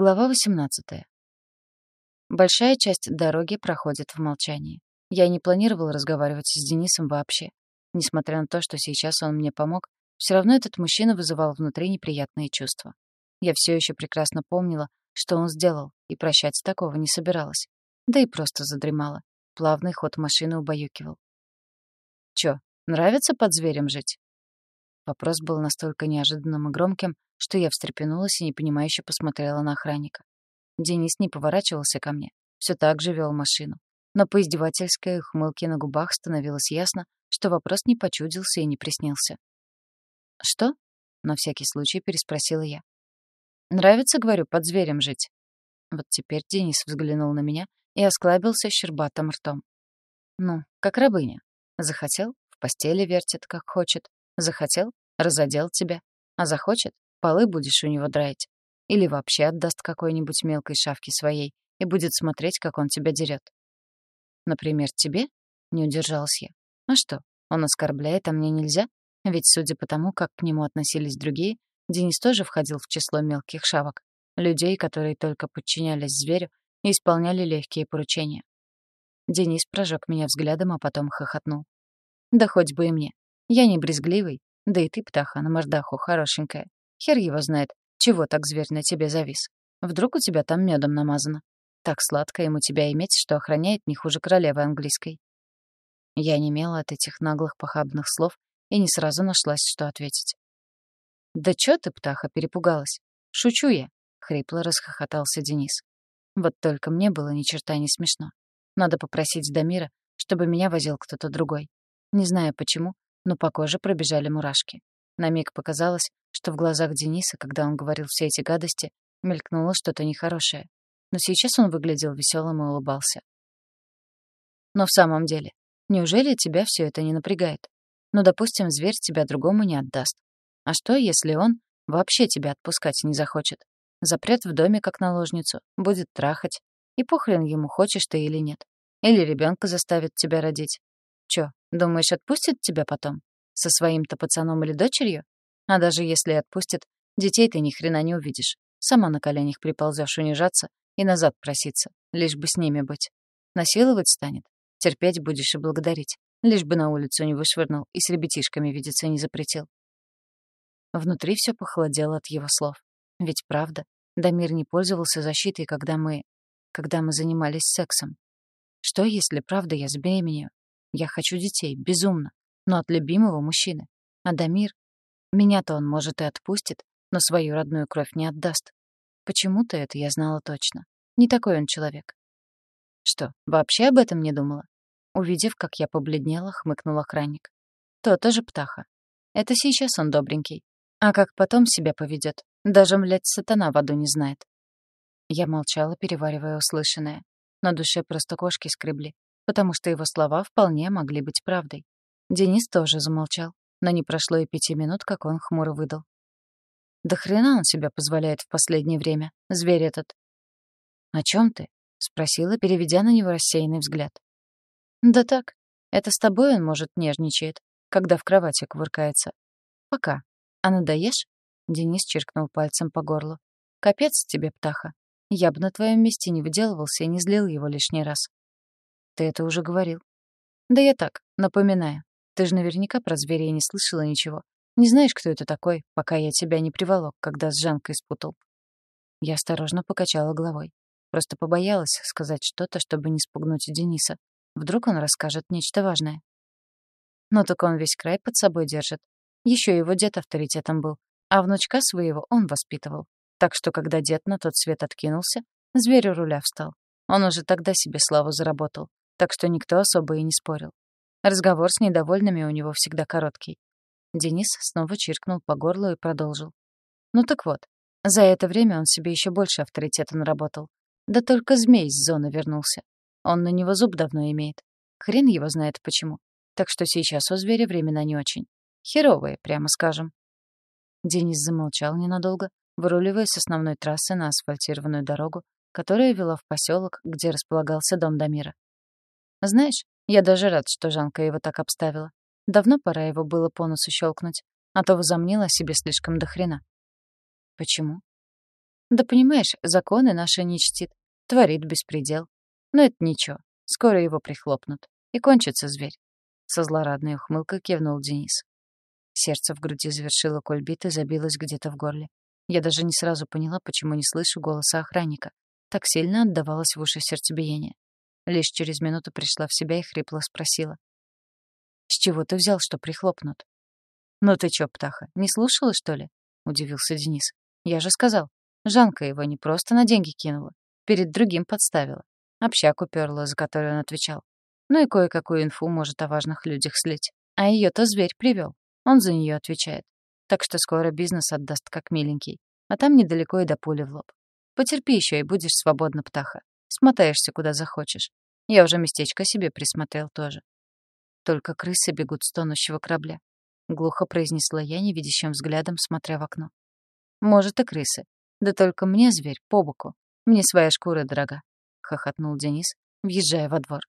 Глава 18. Большая часть дороги проходит в молчании. Я не планировал разговаривать с Денисом вообще. Несмотря на то, что сейчас он мне помог, все равно этот мужчина вызывал внутри неприятные чувства. Я все еще прекрасно помнила, что он сделал, и прощать такого не собиралась. Да и просто задремала. Плавный ход машины убаюкивал. «Чё, нравится под зверем жить?» Вопрос был настолько неожиданным и громким, что я встрепенулась и непонимающе посмотрела на охранника. Денис не поворачивался ко мне, все так же вел машину. Но по издевательской ухмылке на губах становилось ясно, что вопрос не почудился и не приснился. «Что?» — на всякий случай переспросила я. «Нравится, говорю, под зверем жить?» Вот теперь Денис взглянул на меня и осклабился щербатым ртом. «Ну, как рабыня. Захотел — в постели вертит, как хочет. Захотел — разодел тебя. А захочет полы будешь у него драить. Или вообще отдаст какой-нибудь мелкой шавке своей и будет смотреть, как он тебя дерет. Например, тебе? Не удержалась я. А что, он оскорбляет, а мне нельзя? Ведь, судя по тому, как к нему относились другие, Денис тоже входил в число мелких шавок, людей, которые только подчинялись зверю и исполняли легкие поручения. Денис прожег меня взглядом, а потом хохотнул. «Да хоть бы и мне. Я не брезгливый, да и ты, птаха, на мордаху хорошенькая. Хер его знает, чего так зверь на тебе завис. Вдруг у тебя там медом намазано. Так сладко ему тебя иметь, что охраняет не хуже королевы английской. Я не имела от этих наглых похабных слов и не сразу нашлась, что ответить. «Да чё ты, птаха, перепугалась? Шучу я!» — хрипло расхохотался Денис. Вот только мне было ни черта не смешно. Надо попросить Дамира, чтобы меня возил кто-то другой. Не знаю почему, но по коже пробежали мурашки. На миг показалось, что в глазах Дениса, когда он говорил все эти гадости, мелькнуло что-то нехорошее. Но сейчас он выглядел веселым и улыбался. Но в самом деле, неужели тебя все это не напрягает? Ну, допустим, зверь тебя другому не отдаст. А что, если он вообще тебя отпускать не захочет? Запрет в доме как наложницу, будет трахать. И похрен ему, хочешь ты или нет. Или ребенка заставит тебя родить. Чё, думаешь, отпустит тебя потом? Со своим-то пацаном или дочерью? А даже если отпустит, детей ты ни хрена не увидишь. Сама на коленях приползешь унижаться и назад проситься, лишь бы с ними быть. Насиловать станет. Терпеть будешь и благодарить. Лишь бы на улицу не вышвырнул и с ребятишками видеться не запретил. Внутри все похолодело от его слов. Ведь правда, Дамир не пользовался защитой, когда мы... когда мы занимались сексом. Что, если правда я забеременею? Я хочу детей, безумно но от любимого мужчины. А Дамир... Меня-то он, может, и отпустит, но свою родную кровь не отдаст. Почему-то это я знала точно. Не такой он человек. Что, вообще об этом не думала? Увидев, как я побледнела, хмыкнул охранник. То-то же птаха. Это сейчас он добренький. А как потом себя поведет, даже, млядь, сатана в аду не знает. Я молчала, переваривая услышанное. На душе просто кошки скребли, потому что его слова вполне могли быть правдой. Денис тоже замолчал, но не прошло и пяти минут, как он хмуро выдал. «Да хрена он себя позволяет в последнее время, зверь этот!» «О чем ты?» — спросила, переведя на него рассеянный взгляд. «Да так, это с тобой он, может, нежничает, когда в кровати кувыркается. Пока. А надоешь?» Денис чиркнул пальцем по горлу. «Капец тебе, птаха. Я бы на твоем месте не выделывался и не злил его лишний раз». «Ты это уже говорил». «Да я так, напоминаю. Ты же наверняка про зверей не слышала ничего. Не знаешь, кто это такой, пока я тебя не приволок, когда с Жанкой спутал. Я осторожно покачала головой. Просто побоялась сказать что-то, чтобы не спугнуть Дениса. Вдруг он расскажет нечто важное. Но так он весь край под собой держит. Еще его дед авторитетом был, а внучка своего он воспитывал. Так что, когда дед на тот свет откинулся, зверь у руля встал. Он уже тогда себе славу заработал, так что никто особо и не спорил. Разговор с недовольными у него всегда короткий. Денис снова чиркнул по горлу и продолжил. Ну так вот, за это время он себе еще больше авторитета наработал. Да только змей с зоны вернулся. Он на него зуб давно имеет. Хрен его знает почему. Так что сейчас у зверя времена не очень. Херовые, прямо скажем. Денис замолчал ненадолго, выруливая с основной трассы на асфальтированную дорогу, которая вела в поселок, где располагался дом Дамира. «Знаешь, я даже рад, что Жанка его так обставила. Давно пора его было по носу щелкнуть, а то возомнила себе слишком до хрена. Почему? Да понимаешь, законы наши не чтит, творит беспредел. Но это ничего, скоро его прихлопнут. И кончится зверь. Со злорадной ухмылкой кивнул Денис. Сердце в груди завершило кульбит и забилось где-то в горле. Я даже не сразу поняла, почему не слышу голоса охранника. Так сильно отдавалось в уши сердцебиение. Лишь через минуту пришла в себя и хрипло спросила. «С чего ты взял, что прихлопнут?» «Ну ты чё, птаха, не слушала, что ли?» — удивился Денис. «Я же сказал, Жанка его не просто на деньги кинула, перед другим подставила. Общак уперла, за которую он отвечал. Ну и кое-какую инфу может о важных людях слить. А ее то зверь привел. Он за нее отвечает. Так что скоро бизнес отдаст как миленький. А там недалеко и до пули в лоб. Потерпи еще и будешь свободна, птаха. Смотаешься куда захочешь. Я уже местечко себе присмотрел тоже. Только крысы бегут с тонущего корабля. Глухо произнесла я невидящим взглядом, смотря в окно. Может, и крысы. Да только мне зверь по боку. Мне своя шкура дорога. Хохотнул Денис, въезжая во двор.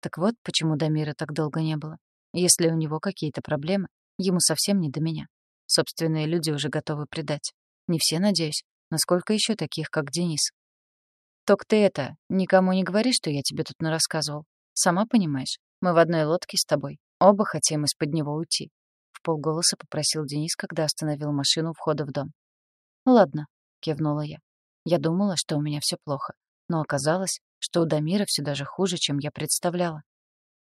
Так вот, почему до мира так долго не было. Если у него какие-то проблемы, ему совсем не до меня. Собственные люди уже готовы предать. Не все, надеюсь. Насколько еще таких, как Денис? Ток ты это, никому не говори, что я тебе тут нарассказывал. Сама понимаешь, мы в одной лодке с тобой. Оба хотим из-под него уйти. В полголоса попросил Денис, когда остановил машину у входа в дом. Ладно, кивнула я. Я думала, что у меня все плохо, но оказалось, что у Дамира все даже хуже, чем я представляла.